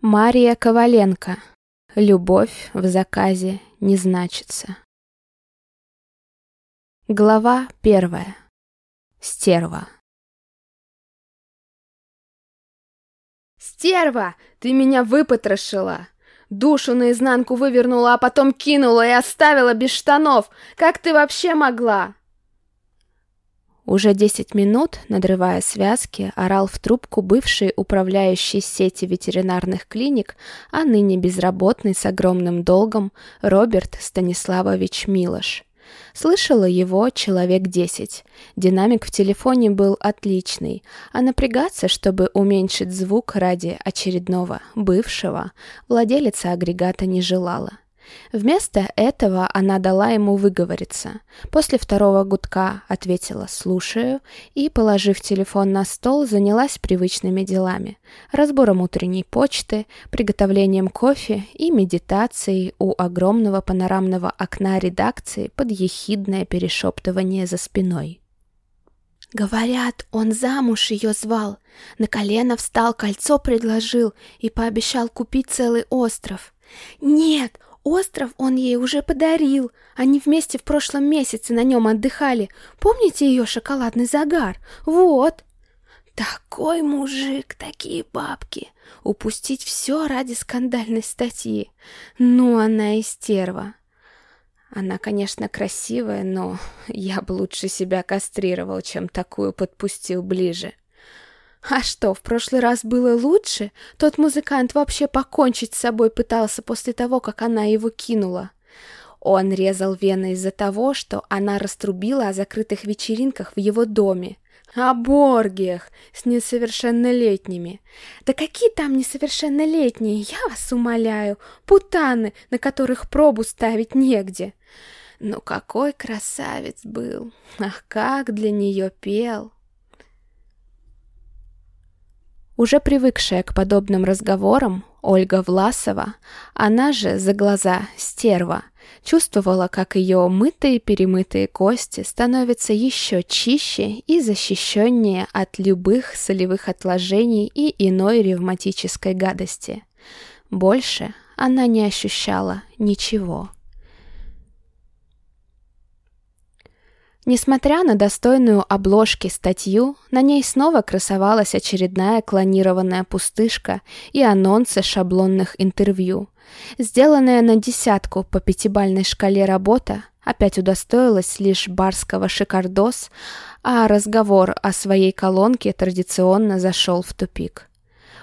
Мария Коваленко. Любовь в заказе не значится. Глава первая. Стерва. «Стерва! Ты меня выпотрошила! Душу наизнанку вывернула, а потом кинула и оставила без штанов! Как ты вообще могла?» Уже десять минут, надрывая связки, орал в трубку бывший управляющий сети ветеринарных клиник, а ныне безработный с огромным долгом Роберт Станиславович Милош. Слышала его человек десять. Динамик в телефоне был отличный, а напрягаться, чтобы уменьшить звук ради очередного бывшего, владелица агрегата не желала. Вместо этого она дала ему выговориться. После второго гудка ответила «слушаю» и, положив телефон на стол, занялась привычными делами. Разбором утренней почты, приготовлением кофе и медитацией у огромного панорамного окна редакции под ехидное перешептывание за спиной. Говорят, он замуж ее звал, на колено встал, кольцо предложил и пообещал купить целый остров. Нет, Остров он ей уже подарил. Они вместе в прошлом месяце на нем отдыхали. Помните ее шоколадный загар? Вот. Такой мужик, такие бабки. Упустить все ради скандальной статьи. Ну, она и стерва. Она, конечно, красивая, но я бы лучше себя кастрировал, чем такую подпустил ближе. А что, в прошлый раз было лучше? Тот музыкант вообще покончить с собой пытался после того, как она его кинула. Он резал вены из-за того, что она раструбила о закрытых вечеринках в его доме. О боргиях с несовершеннолетними. Да какие там несовершеннолетние, я вас умоляю, путаны, на которых пробу ставить негде. Но какой красавец был, ах, как для нее пел. Уже привыкшая к подобным разговорам, Ольга Власова, она же за глаза стерва, чувствовала, как ее мытые-перемытые кости становятся еще чище и защищеннее от любых солевых отложений и иной ревматической гадости. Больше она не ощущала ничего. Несмотря на достойную обложки статью, на ней снова красовалась очередная клонированная пустышка и анонсы шаблонных интервью. Сделанная на десятку по пятибальной шкале работа опять удостоилась лишь барского шикардос, а разговор о своей колонке традиционно зашел в тупик.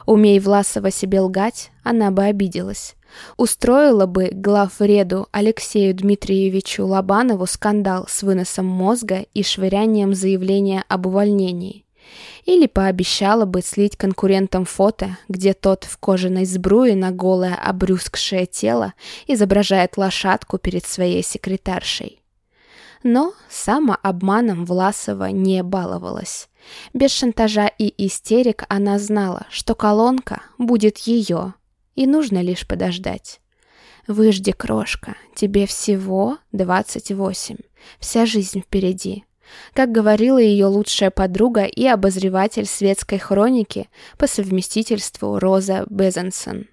Умей Власова себе лгать, она бы обиделась устроила бы главреду Алексею Дмитриевичу Лобанову скандал с выносом мозга и швырянием заявления об увольнении. Или пообещала бы слить конкурентам фото, где тот в кожаной сбруе на голое обрюзгшее тело изображает лошадку перед своей секретаршей. Но самообманом Власова не баловалась. Без шантажа и истерик она знала, что колонка будет ее – и нужно лишь подождать. Выжди, крошка, тебе всего 28. Вся жизнь впереди. Как говорила ее лучшая подруга и обозреватель светской хроники по совместительству Роза Безенсон.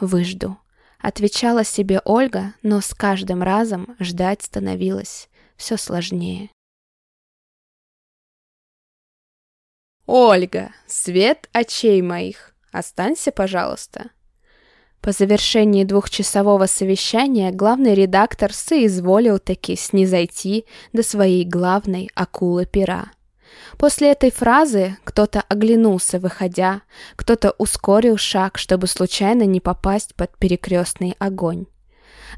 «Выжду», — отвечала себе Ольга, но с каждым разом ждать становилось все сложнее. «Ольга, свет очей моих!» Останься, пожалуйста». По завершении двухчасового совещания главный редактор соизволил таки снизойти до своей главной акулы пера. После этой фразы кто-то оглянулся, выходя, кто-то ускорил шаг, чтобы случайно не попасть под перекрестный огонь.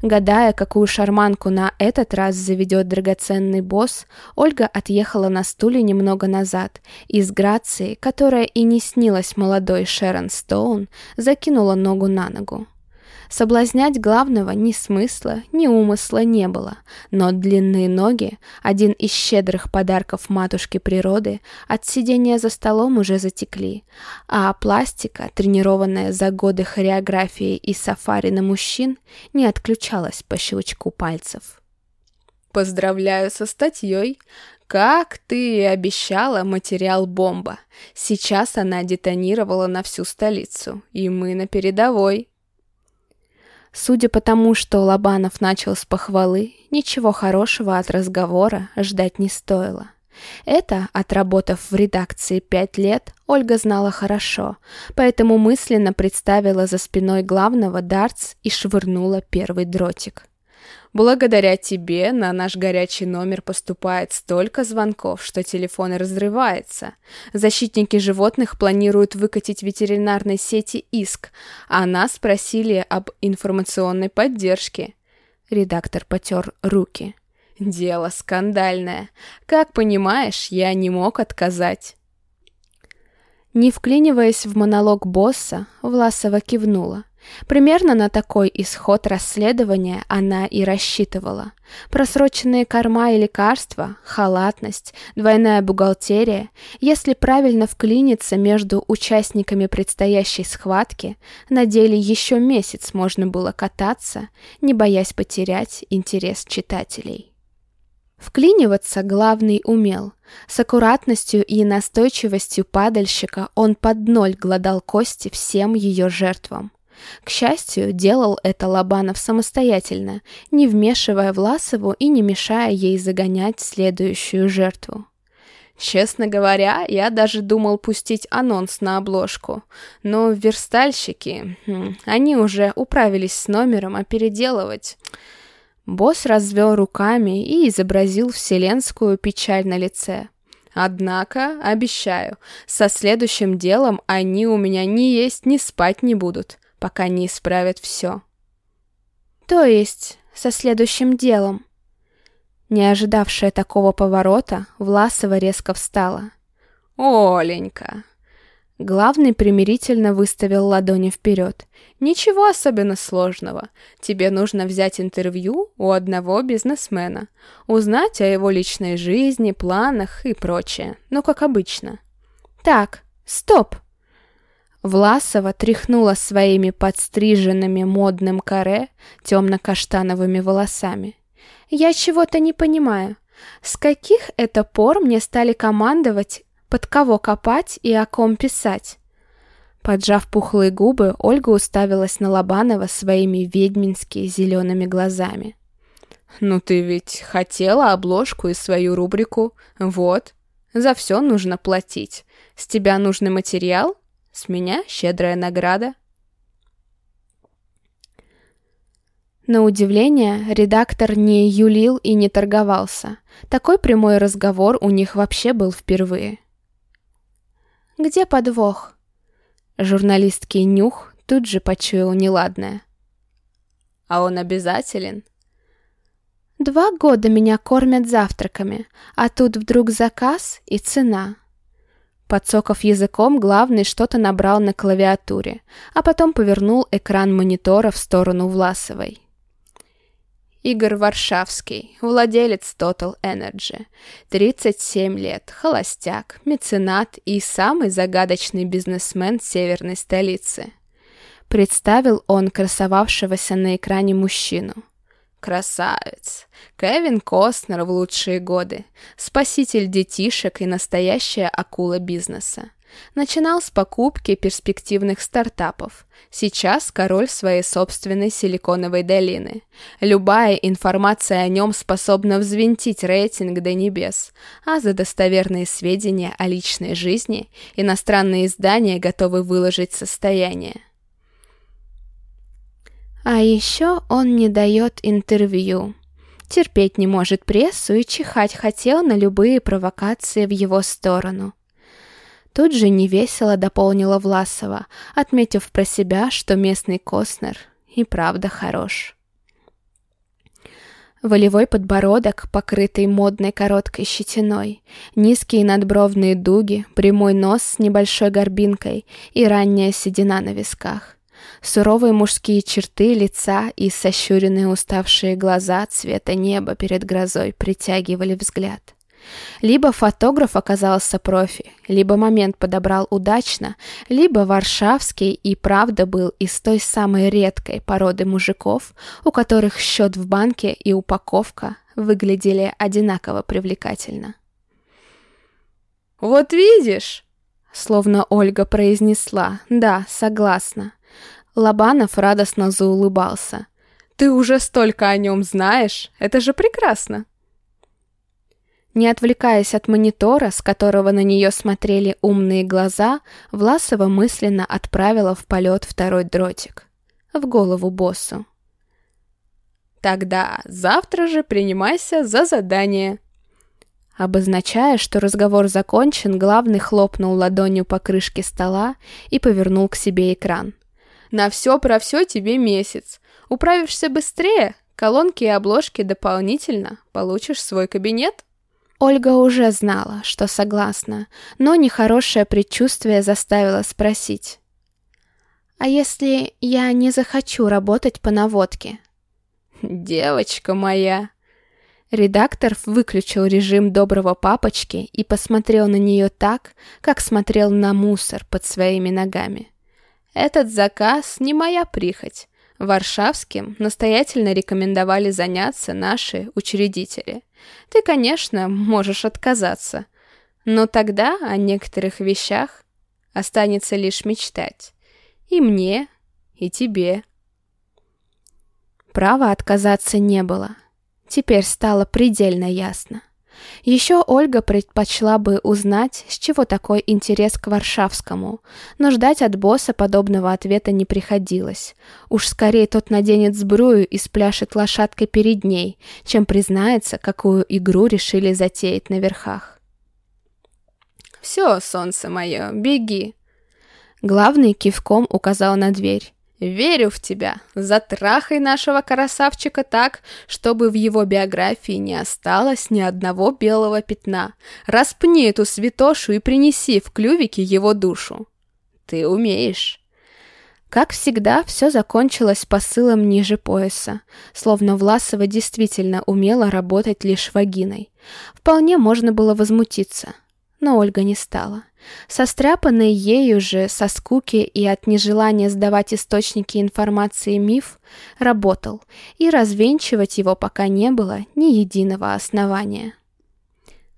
Гадая, какую шарманку на этот раз заведет драгоценный босс, Ольга отъехала на стуле немного назад и с грацией, которая и не снилась молодой Шерон Стоун, закинула ногу на ногу. Соблазнять главного ни смысла, ни умысла не было, но длинные ноги, один из щедрых подарков матушки природы, от сидения за столом уже затекли, а пластика, тренированная за годы хореографии и сафари на мужчин, не отключалась по щелчку пальцев. Поздравляю со статьей. Как ты и обещала, материал бомба. Сейчас она детонировала на всю столицу, и мы на передовой. Судя по тому, что Лобанов начал с похвалы, ничего хорошего от разговора ждать не стоило. Это, отработав в редакции пять лет, Ольга знала хорошо, поэтому мысленно представила за спиной главного дартс и швырнула первый дротик. Благодаря тебе на наш горячий номер поступает столько звонков, что телефон разрывается. Защитники животных планируют выкатить ветеринарной сети иск, а нас спросили об информационной поддержке. Редактор потер руки. Дело скандальное. Как понимаешь, я не мог отказать. Не вклиниваясь в монолог босса, Власова кивнула. Примерно на такой исход расследования она и рассчитывала. Просроченные корма и лекарства, халатность, двойная бухгалтерия. Если правильно вклиниться между участниками предстоящей схватки, на деле еще месяц можно было кататься, не боясь потерять интерес читателей. Вклиниваться главный умел. С аккуратностью и настойчивостью падальщика он под ноль гладал кости всем ее жертвам. К счастью, делал это Лобанов самостоятельно, не вмешивая Власову и не мешая ей загонять следующую жертву. Честно говоря, я даже думал пустить анонс на обложку, но верстальщики, хм, они уже управились с номером, а переделывать... Босс развел руками и изобразил вселенскую печаль на лице. Однако, обещаю, со следующим делом они у меня ни есть, ни спать не будут пока не исправят все. То есть, со следующим делом? Не ожидавшая такого поворота, Власова резко встала. «Оленька!» Главный примирительно выставил ладони вперед. «Ничего особенно сложного. Тебе нужно взять интервью у одного бизнесмена, узнать о его личной жизни, планах и прочее. Ну, как обычно». «Так, стоп!» Власова тряхнула своими подстриженными модным каре темно-каштановыми волосами. «Я чего-то не понимаю. С каких это пор мне стали командовать, под кого копать и о ком писать?» Поджав пухлые губы, Ольга уставилась на Лобанова своими ведьмински зелеными глазами. «Ну ты ведь хотела обложку и свою рубрику. Вот. За все нужно платить. С тебя нужный материал, с меня щедрая награда. На удивление, редактор не юлил и не торговался. Такой прямой разговор у них вообще был впервые. «Где подвох?» Журналистский нюх тут же почуял неладное. «А он обязателен?» «Два года меня кормят завтраками, а тут вдруг заказ и цена». Подсоков языком, главный что-то набрал на клавиатуре, а потом повернул экран монитора в сторону Власовой. Игорь Варшавский, владелец Total Energy, 37 лет, холостяк, меценат и самый загадочный бизнесмен северной столицы. Представил он красовавшегося на экране мужчину. Красавец. Кевин Костнер в лучшие годы. Спаситель детишек и настоящая акула бизнеса. Начинал с покупки перспективных стартапов. Сейчас король своей собственной силиконовой долины. Любая информация о нем способна взвинтить рейтинг до небес, а за достоверные сведения о личной жизни иностранные издания готовы выложить состояние. А еще он не дает интервью. Терпеть не может прессу и чихать хотел на любые провокации в его сторону. Тут же невесело дополнила Власова, отметив про себя, что местный Костнер и правда хорош. Волевой подбородок, покрытый модной короткой щетиной, низкие надбровные дуги, прямой нос с небольшой горбинкой и ранняя седина на висках. Суровые мужские черты лица и сощуренные уставшие глаза цвета неба перед грозой притягивали взгляд. Либо фотограф оказался профи, либо момент подобрал удачно, либо Варшавский и правда был из той самой редкой породы мужиков, у которых счет в банке и упаковка выглядели одинаково привлекательно. «Вот видишь!» Словно Ольга произнесла «Да, согласна». Лобанов радостно заулыбался. «Ты уже столько о нем знаешь, это же прекрасно!» Не отвлекаясь от монитора, с которого на нее смотрели умные глаза, Власова мысленно отправила в полет второй дротик. В голову боссу. «Тогда завтра же принимайся за задание», Обозначая, что разговор закончен, главный хлопнул ладонью по крышке стола и повернул к себе экран. «На все про все тебе месяц. Управишься быстрее, колонки и обложки дополнительно, получишь свой кабинет». Ольга уже знала, что согласна, но нехорошее предчувствие заставило спросить. «А если я не захочу работать по наводке?» «Девочка моя!» Редактор выключил режим доброго папочки и посмотрел на нее так, как смотрел на мусор под своими ногами. «Этот заказ не моя прихоть. Варшавским настоятельно рекомендовали заняться наши учредители. Ты, конечно, можешь отказаться, но тогда о некоторых вещах останется лишь мечтать. И мне, и тебе». Права отказаться не было. Теперь стало предельно ясно. Еще Ольга предпочла бы узнать, с чего такой интерес к Варшавскому, но ждать от босса подобного ответа не приходилось. Уж скорее тот наденет сбрую и спляшет лошадкой перед ней, чем признается, какую игру решили затеять на верхах. «Все, солнце мое, беги!» Главный кивком указал на дверь. Верю в тебя. Затрахай нашего красавчика так, чтобы в его биографии не осталось ни одного белого пятна. Распни эту святошу и принеси в клювике его душу. Ты умеешь. Как всегда, все закончилось посылом ниже пояса, словно Власова действительно умела работать лишь вагиной. Вполне можно было возмутиться, но Ольга не стала. Состряпанный ею же со скуки и от нежелания сдавать источники информации миф работал, и развенчивать его пока не было ни единого основания.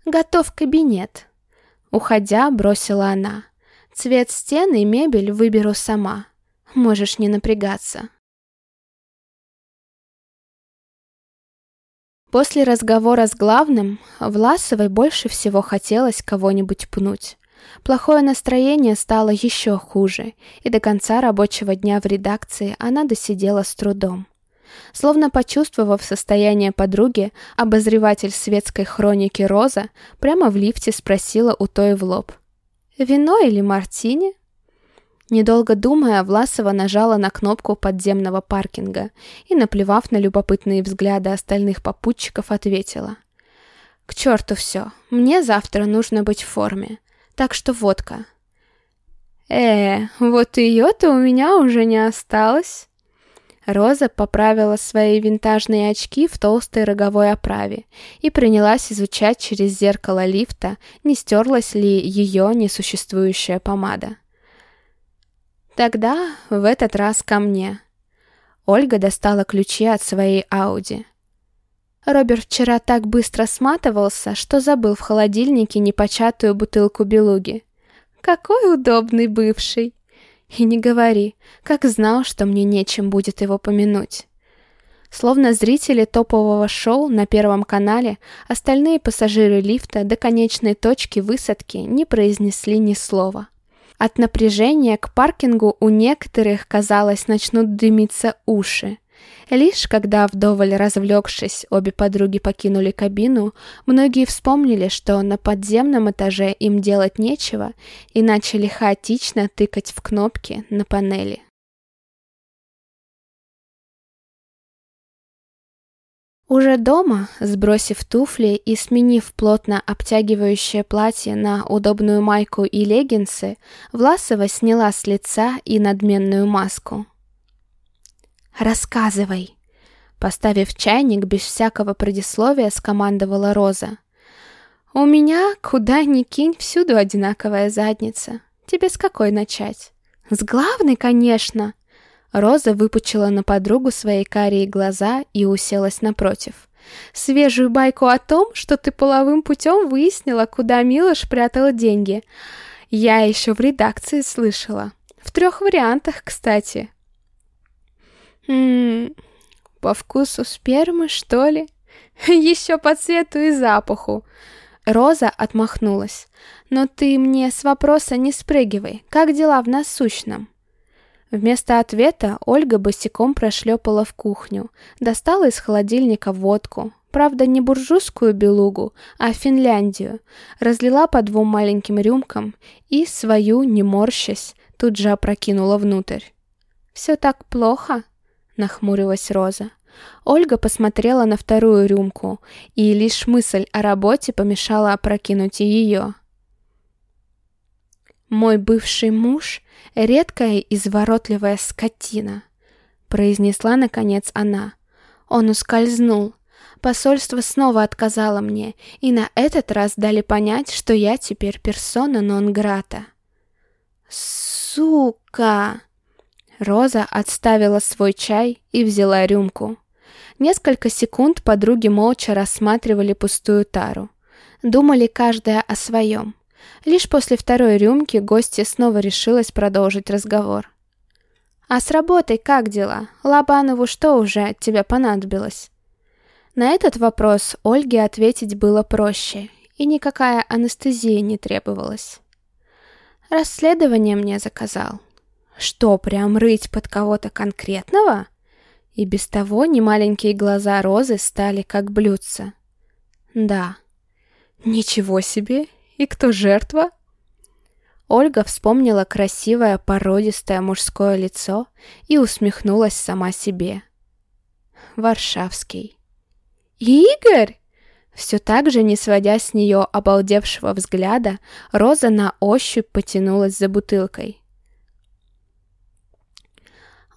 «Готов кабинет», — уходя, бросила она. «Цвет стен и мебель выберу сама. Можешь не напрягаться». После разговора с главным Власовой больше всего хотелось кого-нибудь пнуть. Плохое настроение стало еще хуже, и до конца рабочего дня в редакции она досидела с трудом. Словно почувствовав состояние подруги, обозреватель светской хроники Роза прямо в лифте спросила у той в лоб. «Вино или мартини?» Недолго думая, Власова нажала на кнопку подземного паркинга и, наплевав на любопытные взгляды остальных попутчиков, ответила. «К черту все, мне завтра нужно быть в форме так что водка. Э, вот ее-то у меня уже не осталось. Роза поправила свои винтажные очки в толстой роговой оправе и принялась изучать через зеркало лифта, не стерлась ли ее несуществующая помада. Тогда в этот раз ко мне. Ольга достала ключи от своей Ауди. Роберт вчера так быстро сматывался, что забыл в холодильнике непочатую бутылку белуги. Какой удобный бывший! И не говори, как знал, что мне нечем будет его помянуть. Словно зрители топового шоу на Первом канале, остальные пассажиры лифта до конечной точки высадки не произнесли ни слова. От напряжения к паркингу у некоторых, казалось, начнут дымиться уши. Лишь когда, вдоволь развлекшись, обе подруги покинули кабину, многие вспомнили, что на подземном этаже им делать нечего, и начали хаотично тыкать в кнопки на панели. Уже дома, сбросив туфли и сменив плотно обтягивающее платье на удобную майку и леггинсы, Власова сняла с лица и надменную маску. «Рассказывай!» Поставив чайник, без всякого предисловия скомандовала Роза. «У меня, куда ни кинь, всюду одинаковая задница. Тебе с какой начать?» «С главной, конечно!» Роза выпучила на подругу свои карие глаза и уселась напротив. Свежую байку о том, что ты половым путем выяснила, куда Милош прятала деньги. Я еще в редакции слышала. В трех вариантах, кстати. По вкусу спермы, что ли? Еще по цвету и запаху. Роза отмахнулась. «Но ты мне с вопроса не спрыгивай. Как дела в насущном?» Вместо ответа Ольга босиком прошлепала в кухню, достала из холодильника водку, правда не буржуйскую белугу, а Финляндию, разлила по двум маленьким рюмкам и свою, не морщась, тут же опрокинула внутрь. «Все так плохо?» — нахмурилась Роза. Ольга посмотрела на вторую рюмку, и лишь мысль о работе помешала опрокинуть и ее. «Мой бывший муж — редкая изворотливая скотина», — произнесла, наконец, она. «Он ускользнул. Посольство снова отказало мне, и на этот раз дали понять, что я теперь персона нон-грата». «Сука!» Роза отставила свой чай и взяла рюмку. Несколько секунд подруги молча рассматривали пустую тару. Думали каждая о своем. Лишь после второй рюмки гостья снова решилась продолжить разговор. «А с работой как дела? Лобанову что уже от тебя понадобилось?» На этот вопрос Ольге ответить было проще, и никакая анестезия не требовалась. «Расследование мне заказал». «Что, прям рыть под кого-то конкретного?» И без того немаленькие глаза Розы стали как блюдца. «Да». «Ничего себе! И кто жертва?» Ольга вспомнила красивое породистое мужское лицо и усмехнулась сама себе. Варшавский. «Игорь!» Все так же, не сводя с нее обалдевшего взгляда, Роза на ощупь потянулась за бутылкой.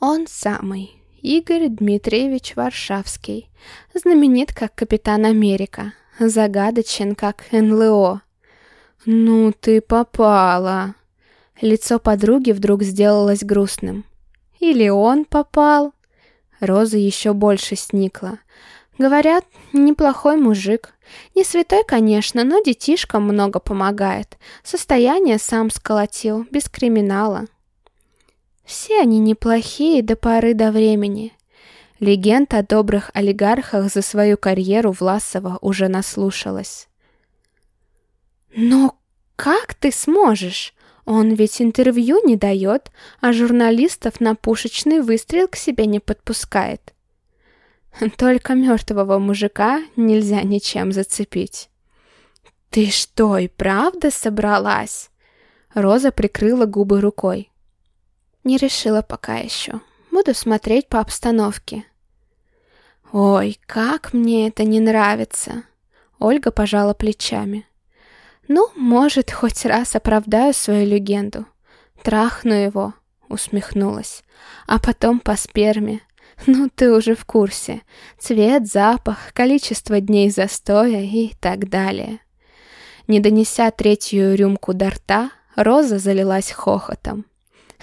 «Он самый, Игорь Дмитриевич Варшавский, знаменит как Капитан Америка, загадочен как НЛО, «Ну ты попала!» Лицо подруги вдруг сделалось грустным. «Или он попал?» Роза еще больше сникла. «Говорят, неплохой мужик. Не святой, конечно, но детишкам много помогает. Состояние сам сколотил, без криминала». «Все они неплохие до поры до времени». Легенд о добрых олигархах за свою карьеру Власова уже наслушалась. «Но как ты сможешь? Он ведь интервью не дает, а журналистов на пушечный выстрел к себе не подпускает. Только мертвого мужика нельзя ничем зацепить. «Ты что, и правда собралась?» Роза прикрыла губы рукой. «Не решила пока еще. Буду смотреть по обстановке». «Ой, как мне это не нравится!» Ольга пожала плечами. Ну, может, хоть раз оправдаю свою легенду. Трахну его, усмехнулась. А потом по сперме. Ну, ты уже в курсе. Цвет, запах, количество дней застоя и так далее. Не донеся третью рюмку до рта, Роза залилась хохотом.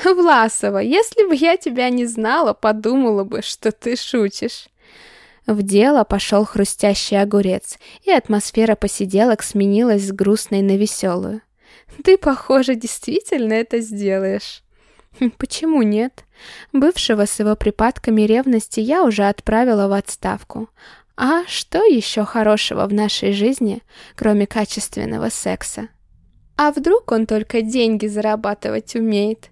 «Власова, если бы я тебя не знала, подумала бы, что ты шутишь». В дело пошел хрустящий огурец, и атмосфера посиделок сменилась с грустной на веселую. «Ты, похоже, действительно это сделаешь». «Хм, «Почему нет? Бывшего с его припадками ревности я уже отправила в отставку. А что еще хорошего в нашей жизни, кроме качественного секса? А вдруг он только деньги зарабатывать умеет?»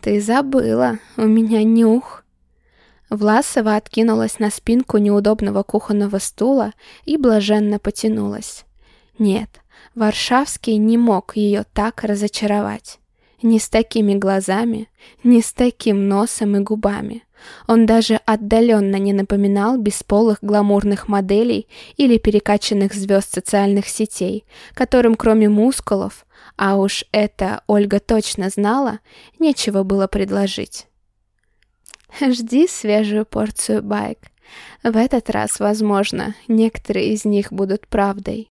«Ты забыла, у меня нюх». Власова откинулась на спинку неудобного кухонного стула и блаженно потянулась. Нет, Варшавский не мог ее так разочаровать. Ни с такими глазами, ни с таким носом и губами. Он даже отдаленно не напоминал бесполых гламурных моделей или перекачанных звезд социальных сетей, которым кроме мускулов, а уж это Ольга точно знала, нечего было предложить. Жди свежую порцию байк. В этот раз, возможно, некоторые из них будут правдой.